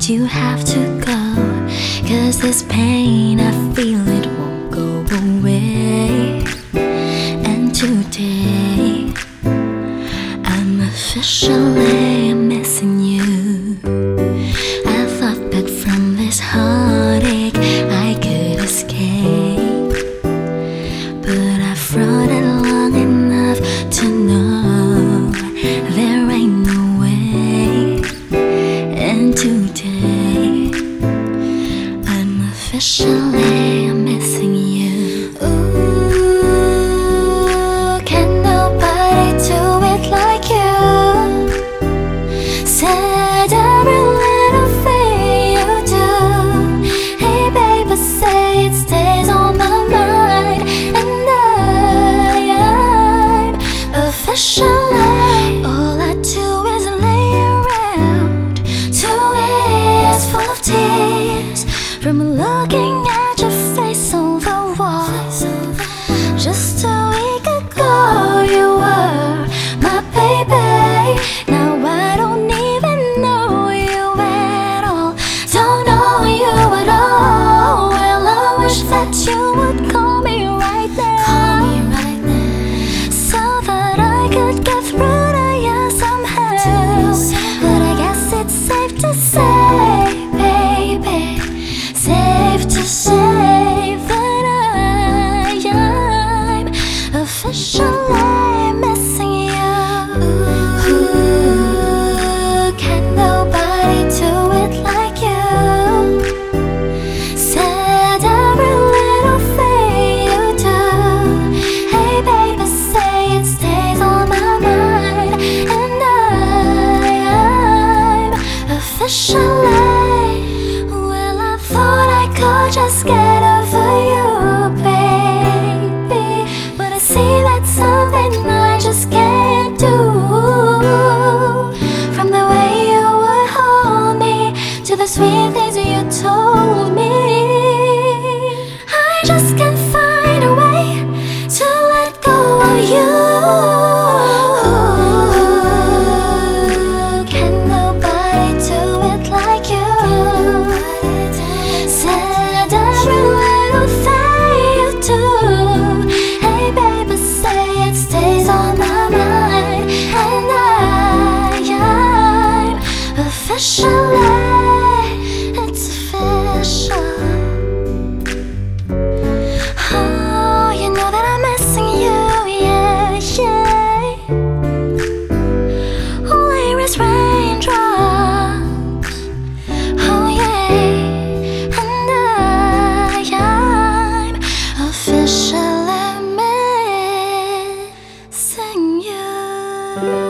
that you have to go. Cause this pain, I feel it won't go away. And today, I'm officially missing you. I thought that from this heartache, I could escape. But I've run it long enough to know. 善。千万 just scared. Thank you.